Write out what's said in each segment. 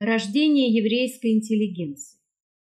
Рождение еврейской интеллигенции.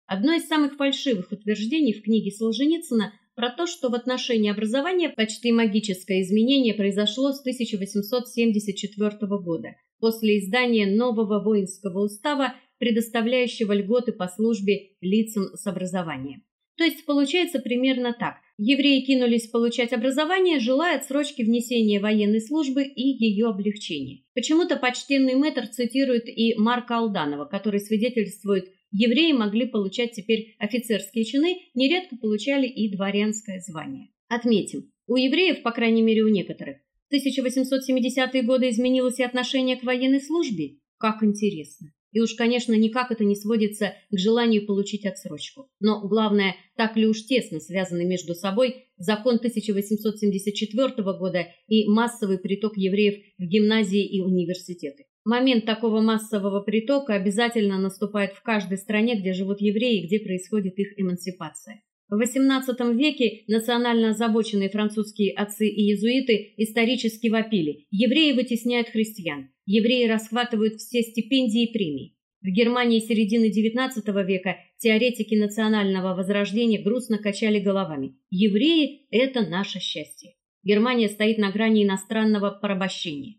Одно из самых фальшивых утверждений в книге Солженицына про то, что в отношении образования почти магическое изменение произошло с 1874 года, после издания нового воинского устава, предоставляющего льготы по службе лицам с образованием. То есть получается примерно так: евреи кинулись получать образование, желая отсрочки внесения военной службы и ее облегчения. Почему-то почтенный мэтр цитирует и Марка Алданова, который свидетельствует, евреи могли получать теперь офицерские чины, нередко получали и дворянское звание. Отметим, у евреев, по крайней мере у некоторых, в 1870-е годы изменилось и отношение к военной службе. Как интересно. И уж, конечно, никак это не сводится к желанию получить отсрочку. Но главное, так ли уж тесно связаны между собой закон 1874 года и массовый приток евреев в гимназии и университеты. Момент такого массового притока обязательно наступает в каждой стране, где живут евреи и где происходит их эмансипация. В XVIII веке национально озабоченные французские отцы и иезуиты исторически вопили: евреи вытесняют христиан, евреи расхватывают все стипендии и премии. В Германии середины XIX века теоретики национального возрождения грустно качали головами. Евреи это наше счастье. Германия стоит на грани иностранного порабощения.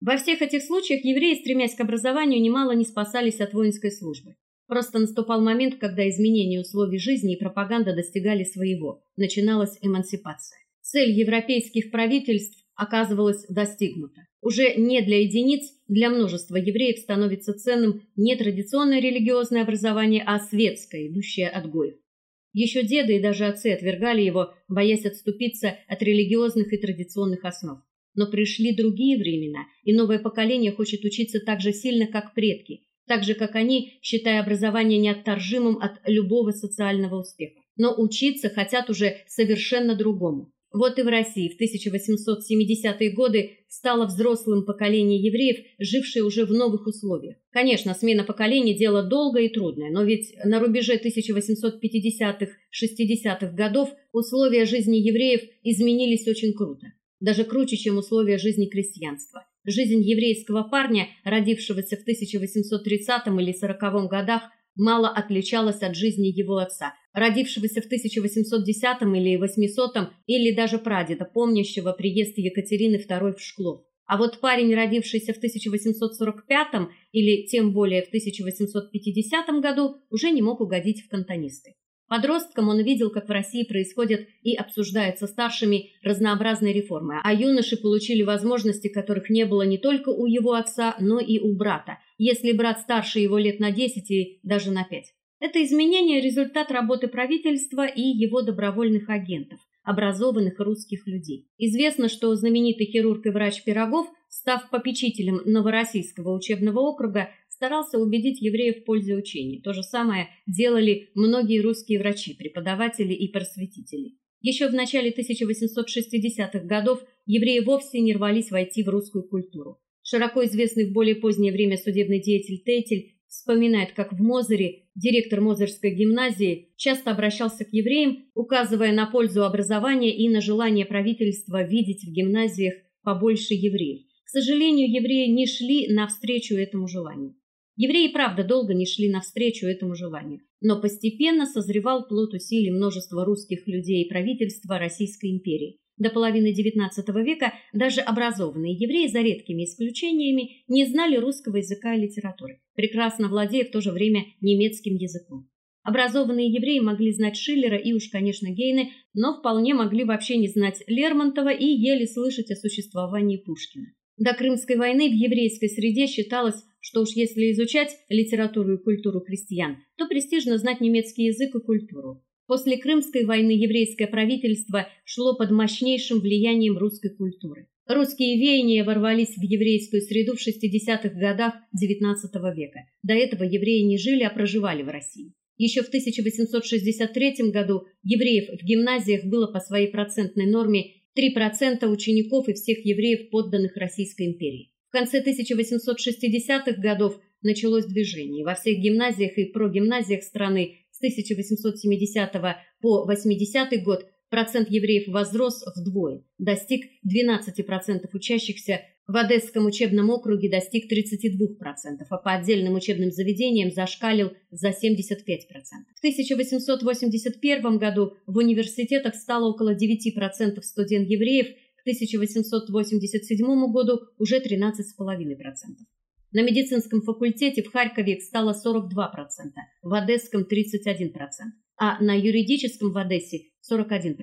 Во всех этих случаях евреи, стремясь к образованию, немало не спасались от воинской службы. Просто наступал момент, когда изменение условий жизни и пропаганда достигали своего. Начиналась эмансипация. Цель европейских правительств оказывалась достигнута. Уже не для единиц, для множества евреев становится ценным не традиционное религиозное образование, а светское, идущее от гоев. Еще деды и даже отцы отвергали его, боясь отступиться от религиозных и традиционных основ. Но пришли другие времена, и новое поколение хочет учиться так же сильно, как предки, так же как они, считая образование неотторжимым от любого социального успеха. Но учиться хотят уже совершенно другому. Вот и в России в 1870-е годы стало взрослым поколение евреев, жившее уже в новых условиях. Конечно, смена поколений дело долгое и трудное, но ведь на рубеже 1850-60-х годов условия жизни евреев изменились очень круто, даже круче, чем условия жизни крестьянства. Жизнь еврейского парня, родившегося в 1830 или 40 годах, мало отличалась от жизни его отца, родившегося в 1810 или 800 или даже прадеда, помнящего приезд Екатерины II в Шклов. А вот парень, родившийся в 1845 или тем более в 1850 году, уже не мог угодить в кантонисты. Подростком он видел, как в России происходят и обсуждаются старшими разнообразные реформы, а юноши получили возможности, которых не было не только у его отца, но и у брата, если брат старше его лет на 10 и даже на 5. Это изменение результат работы правительства и его добровольных агентов, образованных русских людей. Известно, что знаменитый хирург и врач Пирогов, став попечителем Новороссийского учебного округа, старался убедить евреев в пользе учения. То же самое делали многие русские врачи, преподаватели и просветители. Еще в начале 1860-х годов евреи вовсе не рвались войти в русскую культуру. Широко известный в более позднее время судебный деятель Тейтель вспоминает, как в Мозере директор Мозерской гимназии часто обращался к евреям, указывая на пользу образования и на желание правительства видеть в гимназиях побольше евреев. К сожалению, евреи не шли навстречу этому желанию. Евреи, правда, долго не шли навстречу этому желанию, но постепенно созревал плод усилий множества русских людей и правительства Российской империи. До половины XIX века даже образованные евреи, за редкими исключениями, не знали русского языка и литературы, прекрасно владея в то же время немецким языком. Образованные евреи могли знать Шиллера и уж, конечно, Гейне, но вполне могли вообще не знать Лермонтова и еле слышать о существовании Пушкина. До Крымской войны в еврейской среде считалось, что уж если изучать литературу и культуру крестьян, то престижно знать немецкий язык и культуру. После Крымской войны еврейское правительство шло под мощнейшим влиянием русской культуры. Русские веяния ворвались в еврейскую среду в 60-х годах XIX века. До этого евреи не жили, а проживали в России. Еще в 1863 году евреев в гимназиях было по своей процентной норме 3% учеников и всех евреев, подданных Российской империи. В конце 1860-х годов началось движение. Во всех гимназиях и прогимназиях страны 1870 по 80 год процент евреев возрос вдвое, достиг 12% учащихся В Одесском учебном округе достиг 32%, а по отдельным учебным заведениям зашкалил за 75%. В 1881 году в университетах стало около 9% студент-евреев, к 1887 году уже 13,5%. На медицинском факультете в Харькове их стало 42%, в Одесском 31%, а на юридическом в Одессе 41%.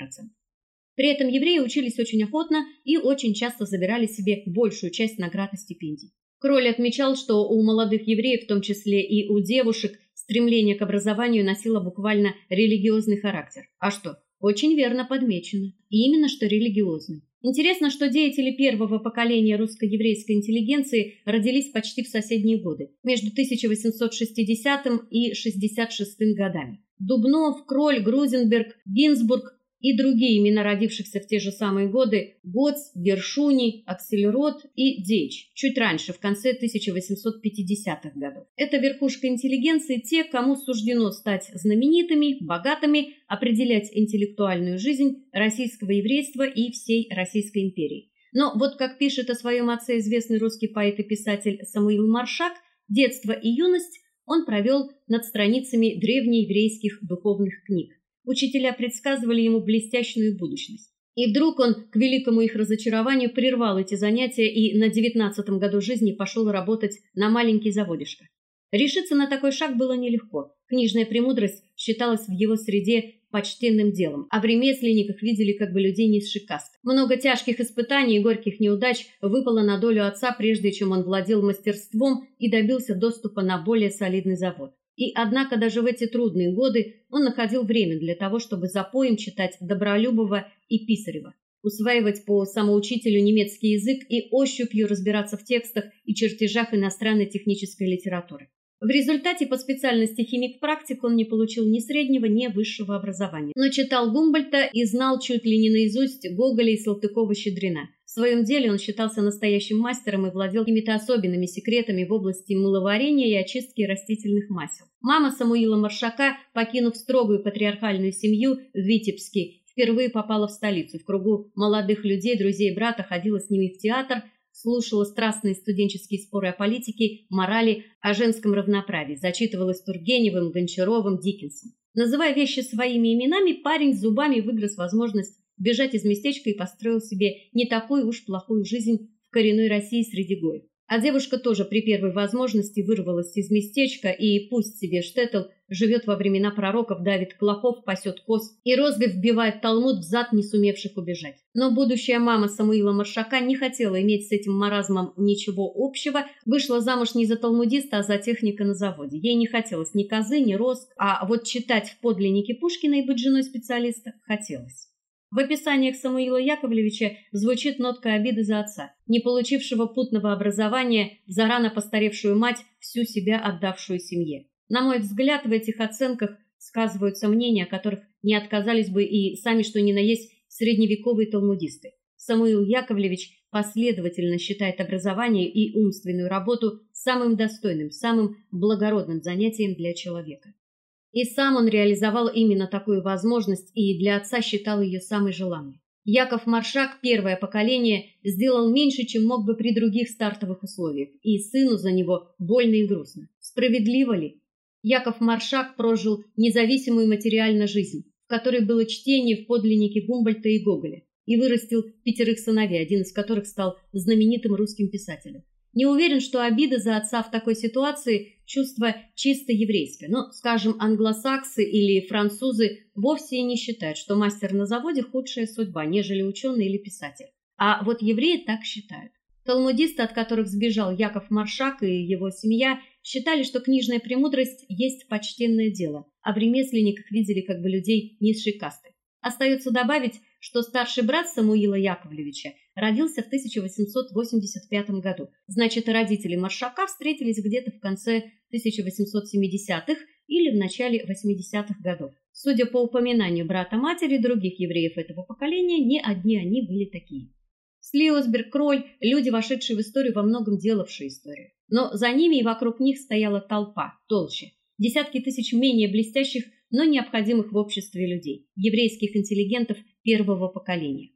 При этом евреи учились очень охотно и очень часто забирали себе большую часть наград и стипендий. Кроль отмечал, что у молодых евреев, в том числе и у девушек, стремление к образованию носило буквально религиозный характер. А что? Очень верно подмечено. И именно что религиозный. Интересно, что деятели первого поколения русско-еврейской интеллигенции родились почти в соседние годы, между 1860 и 66 годами. Дубнов, Кроль, Грузенберг, Гинзбург и другие имена родившихся в те же самые годы Гоц, Вершуни, Аксельрод и Дейч, чуть раньше, в конце 1850-х годов. Это верхушка интеллигенции, те, кому суждено стать знаменитыми, богатыми, определять интеллектуальную жизнь российского еврейства и всей Российской империи. Но вот как пишет о своем отце известный русский поэт и писатель Самуил Маршак, детство и юность он провел над страницами древнееврейских духовных книг. Учителя предсказывали ему блестящую будущность. И вдруг он, к великому их разочарованию, прервал эти занятия и на девятнадцатом году жизни пошел работать на маленький заводишко. Решиться на такой шаг было нелегко. Книжная премудрость считалась в его среде почтенным делом, а в ремесленниках видели как бы людей низших каст. Много тяжких испытаний и горьких неудач выпало на долю отца, прежде чем он владел мастерством и добился доступа на более солидный завод. И однако даже в эти трудные годы он находил время для того, чтобы за поем читать Добролюбова и Писарева, усваивать по самоучителю немецкий язык и ощупью разбираться в текстах и чертежах иностранной технической литературы. В результате по специальности химик-практик он не получил ни среднего, ни высшего образования, но читал Гумбольдта и знал чуть ли не наизусть Гоголя и Салтыкова-Щедрина. В своем деле он считался настоящим мастером и владел какими-то особенными секретами в области мыловарения и очистки растительных масел. Мама Самуила Маршака, покинув строгую патриархальную семью в Витебске, впервые попала в столицу. В кругу молодых людей, друзей брата, ходила с ними в театр, слушала страстные студенческие споры о политике, морали, о женском равноправии, зачитывалась Тургеневым, Гончаровым, Диккенсом. Называя вещи своими именами, парень зубами выгрыз возможность бежать из местечка и построил себе не такую уж плохую жизнь в коренной России среди гоев. А девушка тоже при первой возможности вырвалась из местечка и пусть себе Штеттл живет во времена пророков, давит клопов, пасет коз и розгой вбивает талмуд в зад не сумевших убежать. Но будущая мама Самуила Маршака не хотела иметь с этим маразмом ничего общего, вышла замуж не за талмудиста, а за техника на заводе. Ей не хотелось ни козы, ни розг, а вот читать в подлиннике Пушкина и быть женой специалиста хотелось. В описаниях Самуила Яковлевича звучит нотка обиды за отца, не получившего путного образования, за рано постаревшую мать, всю себя отдавшую семье. На мой взгляд, в этих оценках сказываются мнения, о которых не отказались бы и сами что ни на есть средневековые талмудисты. Самуил Яковлевич последовательно считает образование и умственную работу самым достойным, самым благородным занятием для человека. И сам он реализовал именно такую возможность и для отца считал ее самой желанной. Яков Маршак, первое поколение, сделал меньше, чем мог бы при других стартовых условиях, и сыну за него больно и грустно. Справедливо ли? Яков Маршак прожил независимую материально жизнь, в которой было чтение в подлиннике Гумбольдта и Гоголя, и вырастил пятерых сыновей, один из которых стал знаменитым русским писателем. Не уверен, что обида за отца в такой ситуации чувство чисто еврейское. Но, скажем, англосаксы или французы вовсе не считают, что мастер на заводе худшая судьба, нежели ученый или писатель. А вот евреи так считают. Талмудисты, от которых сбежал Яков Маршак и его семья, считали, что книжная премудрость есть почтенное дело, а в ремесленниках видели как бы людей низшей касты. Остается добавить, что старший брат Самуила Яковлевича родился в 1885 году. Значит, родители Маршака встретились где-то в конце 1870-х или в начале 80-х годов. Судя по упоминанию брата матери других евреев этого поколения, не одни они были такие. Слиосберг, Кроль – люди, вошедшие в историю, во многом делавшие историю. Но за ними и вокруг них стояла толпа, толще. Десятки тысяч менее блестящих, но необходимых в обществе людей, еврейских интеллигентов первого поколения.